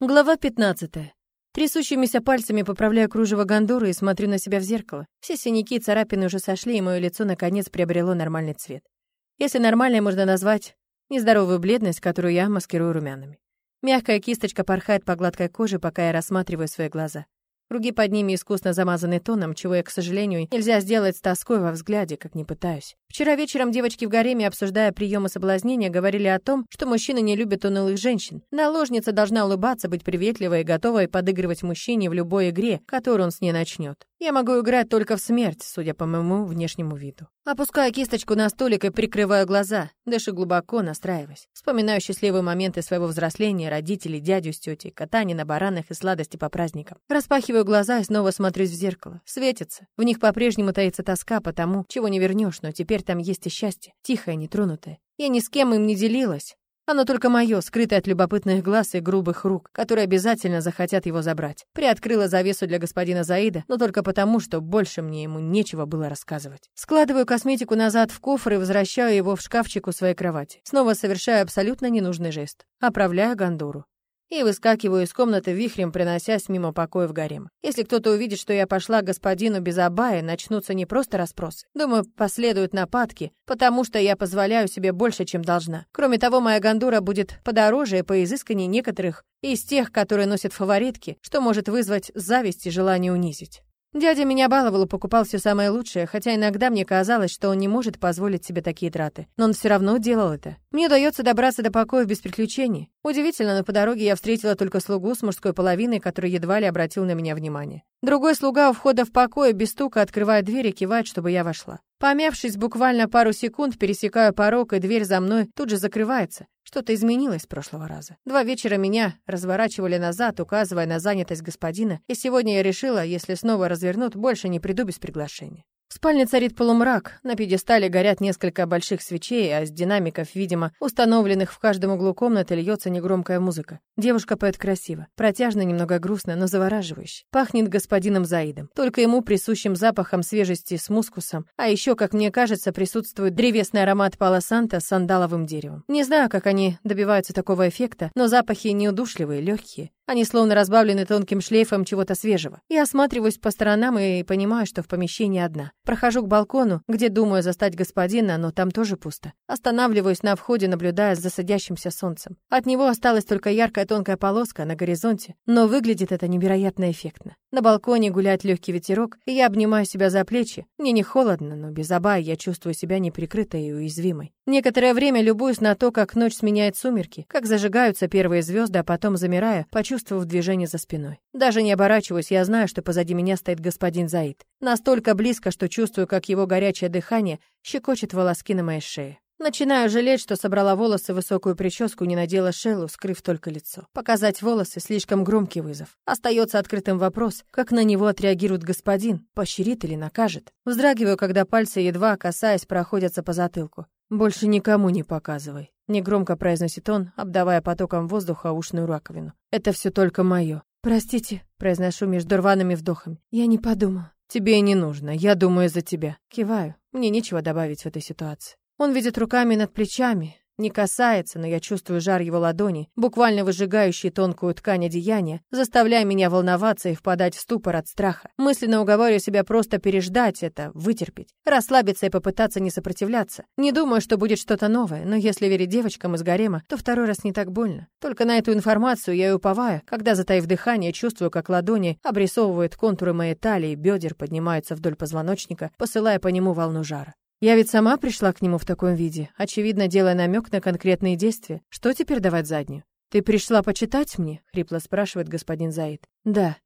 Глава 15. Трясущимися пальцами поправляю кружево гондоры и смотрю на себя в зеркало. Все синяки и царапины уже сошли, и мое лицо наконец приобрело нормальный цвет. Если нормальной можно назвать нездоровую бледность, которую я маскирую румянами. Мягкая кисточка порхает по гладкой коже, пока я рассматриваю свои глаза. Круги под ними искусно замазаны тоном, чего я, к сожалению, нельзя сделать с тоской во взгляде, как не пытаюсь. Вчера вечером девочки в гареме, обсуждая приемы соблазнения, говорили о том, что мужчины не любят унылых женщин. Наложница должна улыбаться, быть приветливой и готовой подыгрывать мужчине в любой игре, которую он с ней начнет. Я могу играть только в смерть, судя по моему внешнему виду. Опускаю кисточку на столик и прикрываю глаза, дышу глубоко, настраиваясь. Вспоминаю счастливые моменты своего взросления, родителей, дядю с тетей, катание на баранах и сладости по праздникам. Распахиваю глаза и снова смотрюсь в зеркало. Светится. В них по-прежнему таится тоска по тому, чего не вернешь, но теперь там есть и счастье, тихое, нетронутое. Я ни с кем им не делилась, оно только мое, скрытое от любопытных глаз и грубых рук, которые обязательно захотят его забрать. Приоткрыла завесу для господина Заида, но только потому, что больше мне ему нечего было рассказывать. Складываю косметику назад в кофр и возвращаю его в шкафчик у своей кровати. Снова совершаю абсолютно ненужный жест. Оправляю гондуру и выскакиваю из комнаты вихрем, приносясь мимо покоя в гарем. Если кто-то увидит, что я пошла к господину без абая, начнутся не просто расспросы. Думаю, последуют нападки, потому что я позволяю себе больше, чем должна. Кроме того, моя гандура будет подороже и по изысканней некоторых из тех, которые носят фаворитки, что может вызвать зависть и желание унизить. Дядя меня баловал и покупал все самое лучшее, хотя иногда мне казалось, что он не может позволить себе такие траты. Но он все равно делал это. Мне удается добраться до покоя без приключений. Удивительно, но по дороге я встретила только слугу с мужской половиной, который едва ли обратил на меня внимание. Другой слуга у входа в покой без стука открывает дверь и кивает, чтобы я вошла. Помявшись буквально пару секунд, пересекаю порог, и дверь за мной тут же закрывается. Что-то изменилось с прошлого раза. Два вечера меня разворачивали назад, указывая на занятость господина, и сегодня я решила, если снова развернут, больше не приду без приглашения. В спальне царит полумрак, на пьедестале горят несколько больших свечей, а с динамиков, видимо, установленных в каждом углу комнаты, льется негромкая музыка. Девушка поет красиво, протяжно, немного грустно, но завораживающе. Пахнет господином Заидом, только ему присущим запахом свежести с мускусом, а еще, как мне кажется, присутствует древесный аромат палосанта с сандаловым деревом. Не знаю, как они добиваются такого эффекта, но запахи неудушливые, легкие. Они словно разбавлены тонким шлейфом чего-то свежего. Я осматриваюсь по сторонам и понимаю, что в помещении одна. Прохожу к балкону, где думаю застать господина, но там тоже пусто. Останавливаюсь на входе, наблюдая за садящимся солнцем. От него осталась только яркая тонкая полоска на горизонте, но выглядит это невероятно эффектно. На балконе гуляет легкий ветерок, и я обнимаю себя за плечи. Мне не холодно, но без обая я чувствую себя неприкрытой и уязвимой. Некоторое время любуюсь на то, как ночь сменяет сумерки, как зажигаются первые звезды, а потом замираю, почувствовав движение за спиной. Даже не оборачиваюсь, я знаю, что позади меня стоит господин Заид. Настолько близко, что чувствую, как его горячее дыхание щекочет волоски на моей шее. Начинаю жалеть, что собрала волосы в высокую прическу, не надела шелу, скрыв только лицо. Показать волосы — слишком громкий вызов. Остается открытым вопрос, как на него отреагирует господин, поощрит или накажет. Вздрагиваю, когда пальцы, едва касаясь, проходятся по затылку. «Больше никому не показывай», — негромко произносит он, обдавая потоком воздуха ушную раковину. «Это все только мое». «Простите», — произношу между рваными вдохами. «Я не подумала». «Тебе и не нужно, я думаю за тебя». Киваю, мне нечего добавить в этой ситуации. Он видит руками над плечами, не касается, но я чувствую жар его ладони, буквально выжигающий тонкую ткань одеяния, заставляя меня волноваться и впадать в ступор от страха. Мысленно уговариваю себя просто переждать это, вытерпеть, расслабиться и попытаться не сопротивляться. Не думаю, что будет что-то новое, но если верить девочкам из гарема, то второй раз не так больно. Только на эту информацию я и уповаю, когда, затаив дыхание, чувствую, как ладони обрисовывают контуры моей талии, бедер поднимаются вдоль позвоночника, посылая по нему волну жара. Я ведь сама пришла к нему в таком виде, очевидно, делая намек на конкретные действия. Что теперь давать заднюю? Ты пришла почитать мне? хрипло спрашивает господин Заид. Да.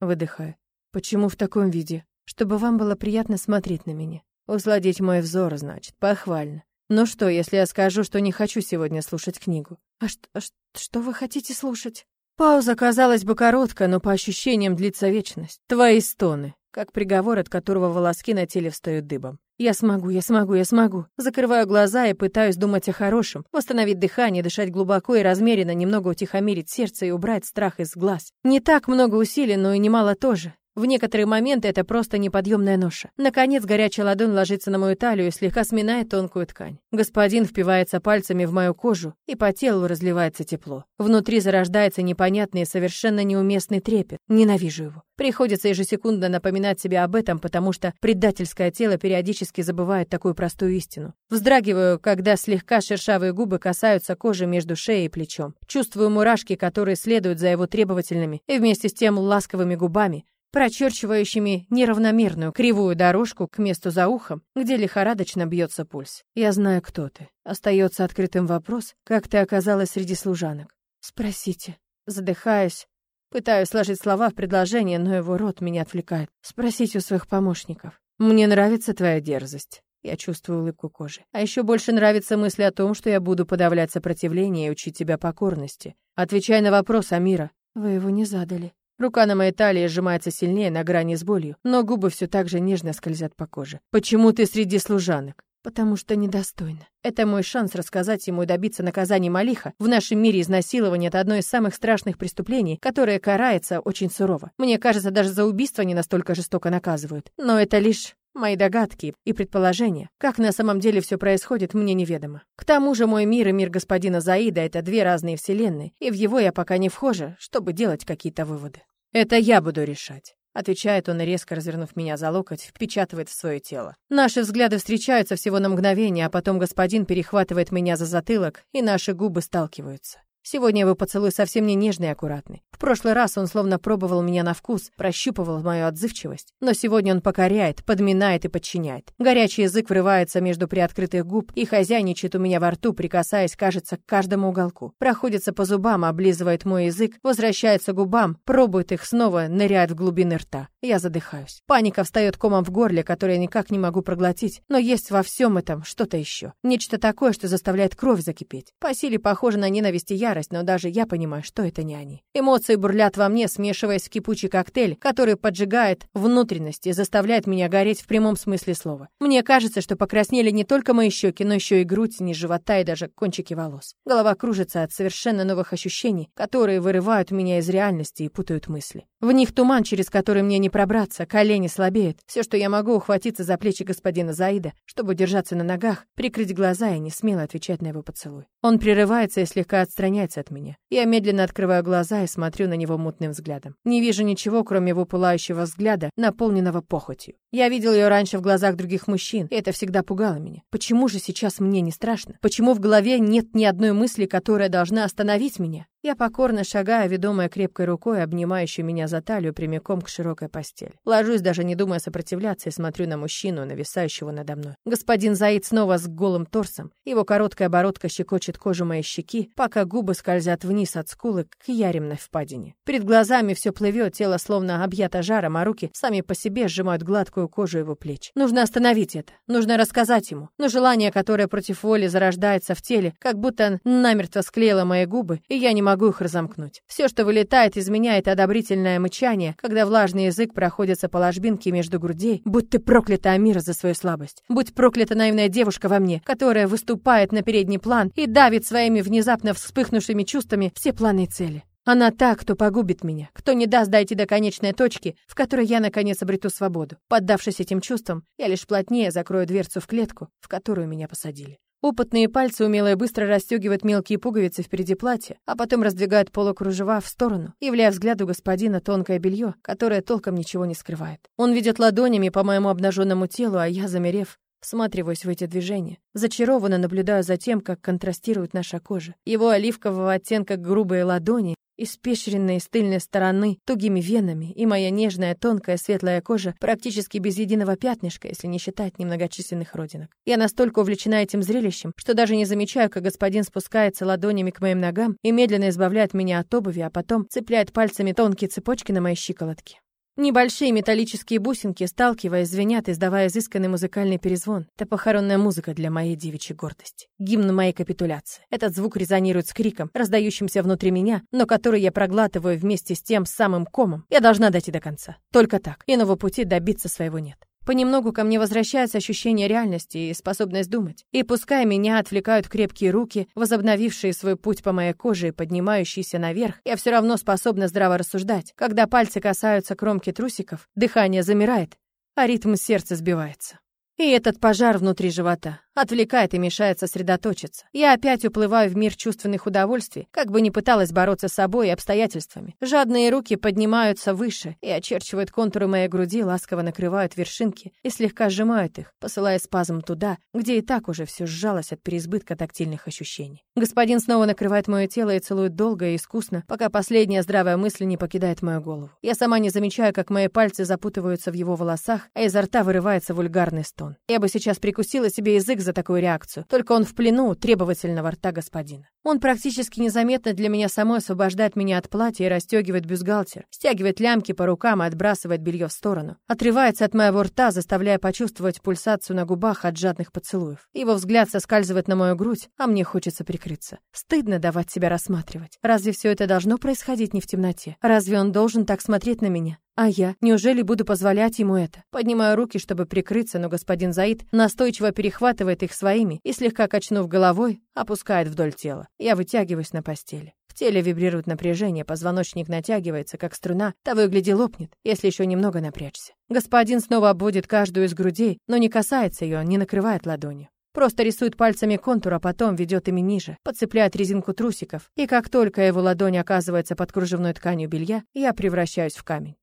Выдыхаю. Почему в таком виде? Чтобы вам было приятно смотреть на меня. Усладить мой взор, значит, похвально. Ну что, если я скажу, что не хочу сегодня слушать книгу? А что, а что вы хотите слушать? Пауза казалась бы короткая, но по ощущениям длится вечность. Твои стоны, как приговор, от которого волоски на теле встают дыбом. Я смогу, я смогу, я смогу. Закрываю глаза и пытаюсь думать о хорошем, восстановить дыхание, дышать глубоко и размеренно, немного утихомирить сердце и убрать страх из глаз. Не так много усилий, но и немало тоже. В некоторые моменты это просто неподъемная ноша. Наконец, горячая ладонь ложится на мою талию и слегка сминает тонкую ткань. Господин впивается пальцами в мою кожу, и по телу разливается тепло. Внутри зарождается непонятный и совершенно неуместный трепет. Ненавижу его. Приходится ежесекундно напоминать себе об этом, потому что предательское тело периодически забывает такую простую истину. Вздрагиваю, когда слегка шершавые губы касаются кожи между шеей и плечом. Чувствую мурашки, которые следуют за его требовательными и вместе с тем ласковыми губами, прочерчивающими неравномерную кривую дорожку к месту за ухом, где лихорадочно бьется пульс. Я знаю, кто ты. Остается открытым вопрос, как ты оказалась среди служанок. Спросите. Задыхаясь, пытаюсь сложить слова в предложение, но его рот меня отвлекает. Спросите у своих помощников. Мне нравится твоя дерзость. Я чувствую улыбку кожи. А еще больше нравится мысль о том, что я буду подавлять сопротивление и учить тебя покорности. Отвечай на вопрос, Амира. Вы его не задали. Рука на моей талии сжимается сильнее на грани с болью, но губы все так же нежно скользят по коже. Почему ты среди служанок? Потому что недостойна. Это мой шанс рассказать ему и добиться наказания Малиха. В нашем мире изнасилование — это одно из самых страшных преступлений, которое карается очень сурово. Мне кажется, даже за убийство не настолько жестоко наказывают. Но это лишь Мои догадки и предположения, как на самом деле все происходит, мне неведомо. К тому же мой мир и мир господина Заида — это две разные вселенные, и в его я пока не вхожа, чтобы делать какие-то выводы. Это я буду решать. Отвечает он, резко развернув меня за локоть, впечатывает в свое тело. Наши взгляды встречаются всего на мгновение, а потом господин перехватывает меня за затылок, и наши губы сталкиваются. Сегодня его поцелуй совсем не нежный и аккуратный. В прошлый раз он словно пробовал меня на вкус, прощупывал мою отзывчивость. Но сегодня он покоряет, подминает и подчиняет. Горячий язык врывается между приоткрытых губ и хозяйничает у меня во рту, прикасаясь, кажется, к каждому уголку. Проходится по зубам, облизывает мой язык, возвращается к губам, пробует их снова, ныряет в глубины рта. Я задыхаюсь. Паника встает комом в горле, который я никак не могу проглотить. Но есть во всем этом что-то еще. Нечто такое, что заставляет кровь закипеть. По силе похоже на ненависть и ярость, ярость, но даже я понимаю, что это не они. Эмоции бурлят во мне, смешиваясь в кипучий коктейль, который поджигает внутренности и заставляет меня гореть в прямом смысле слова. Мне кажется, что покраснели не только мои щеки, но еще и грудь, низ живота и даже кончики волос. Голова кружится от совершенно новых ощущений, которые вырывают меня из реальности и путают мысли. В них туман, через который мне не пробраться, колени слабеют. Все, что я могу, ухватиться за плечи господина Заида, чтобы держаться на ногах, прикрыть глаза и не смело отвечать на его поцелуй. Он прерывается и слегка отстраняется отстраняется от меня. Я медленно открываю глаза и смотрю на него мутным взглядом. Не вижу ничего, кроме его пылающего взгляда, наполненного похотью. Я видел ее раньше в глазах других мужчин, и это всегда пугало меня. Почему же сейчас мне не страшно? Почему в голове нет ни одной мысли, которая должна остановить меня? Я покорно шагаю, ведомая крепкой рукой, обнимающей меня за талию прямиком к широкой постели. Ложусь, даже не думая сопротивляться, и смотрю на мужчину, нависающего надо мной. Господин Заид снова с голым торсом. Его короткая бородка щекочет кожу моей щеки, пока губы скользят вниз от скулы к яремной впадине. Перед глазами все плывет, тело словно объято жаром, а руки сами по себе сжимают гладкую кожу его плеч. Нужно остановить это. Нужно рассказать ему. Но желание, которое против воли зарождается в теле, как будто намертво склеило мои губы, и я не могу могу их разомкнуть. Все, что вылетает из меня, это одобрительное мычание, когда влажный язык проходится по ложбинке между грудей. Будь ты проклята, Амира, за свою слабость. Будь проклята наивная девушка во мне, которая выступает на передний план и давит своими внезапно вспыхнувшими чувствами все планы и цели. Она та, кто погубит меня, кто не даст дойти до конечной точки, в которой я, наконец, обрету свободу. Поддавшись этим чувствам, я лишь плотнее закрою дверцу в клетку, в которую меня посадили. Опытные пальцы умело и быстро расстегивают мелкие пуговицы впереди платья, а потом раздвигают полукружева в сторону, являя взгляду господина тонкое белье, которое толком ничего не скрывает. Он ведет ладонями по моему обнаженному телу, а я, замерев, всматриваюсь в эти движения. Зачарованно наблюдаю за тем, как контрастирует наша кожа. Его оливкового оттенка грубые ладони испещренные с тыльной стороны тугими венами, и моя нежная, тонкая, светлая кожа практически без единого пятнышка, если не считать немногочисленных родинок. Я настолько увлечена этим зрелищем, что даже не замечаю, как господин спускается ладонями к моим ногам и медленно избавляет меня от обуви, а потом цепляет пальцами тонкие цепочки на моей щиколотке. Небольшие металлические бусинки, сталкиваясь, звенят, издавая изысканный музыкальный перезвон. Это похоронная музыка для моей девичьей гордости. Гимн моей капитуляции. Этот звук резонирует с криком, раздающимся внутри меня, но который я проглатываю вместе с тем самым комом. Я должна дойти до конца. Только так. Иного пути добиться своего нет. Понемногу ко мне возвращается ощущение реальности и способность думать. И пускай меня отвлекают крепкие руки, возобновившие свой путь по моей коже и поднимающиеся наверх, я все равно способна здраво рассуждать. Когда пальцы касаются кромки трусиков, дыхание замирает, а ритм сердца сбивается. И этот пожар внутри живота отвлекает и мешает сосредоточиться. Я опять уплываю в мир чувственных удовольствий, как бы ни пыталась бороться с собой и обстоятельствами. Жадные руки поднимаются выше и очерчивают контуры моей груди, ласково накрывают вершинки и слегка сжимают их, посылая спазм туда, где и так уже все сжалось от переизбытка тактильных ощущений. Господин снова накрывает мое тело и целует долго и искусно, пока последняя здравая мысль не покидает мою голову. Я сама не замечаю, как мои пальцы запутываются в его волосах, а изо рта вырывается вульгарный стон. Я бы сейчас прикусила себе язык за такую реакцию. Только он в плену требовательного рта господина. Он практически незаметно для меня самой освобождает меня от платья и расстегивает бюстгальтер, стягивает лямки по рукам и отбрасывает белье в сторону. Отрывается от моего рта, заставляя почувствовать пульсацию на губах от жадных поцелуев. Его взгляд соскальзывает на мою грудь, а мне хочется прикрыться. Стыдно давать себя рассматривать. Разве все это должно происходить не в темноте? Разве он должен так смотреть на меня? А я? Неужели буду позволять ему это? Поднимаю руки, чтобы прикрыться, но господин Заид настойчиво перехватывает их своими и, слегка качнув головой, опускает вдоль тела. Я вытягиваюсь на постели. В теле вибрирует напряжение, позвоночник натягивается, как струна, того и гляди лопнет, если еще немного напрячься. Господин снова обводит каждую из грудей, но не касается ее, не накрывает ладонью. Просто рисует пальцами контур, а потом ведет ими ниже, подцепляет резинку трусиков, и как только его ладонь оказывается под кружевной тканью белья, я превращаюсь в камень.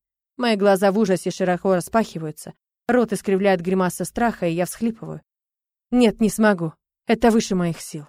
Мои глаза в ужасе широко распахиваются, рот искривляет гримаса страха, и я всхлипываю. Нет, не смогу. Это выше моих сил.